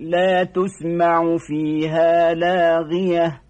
لا تسمع فيها لاغية.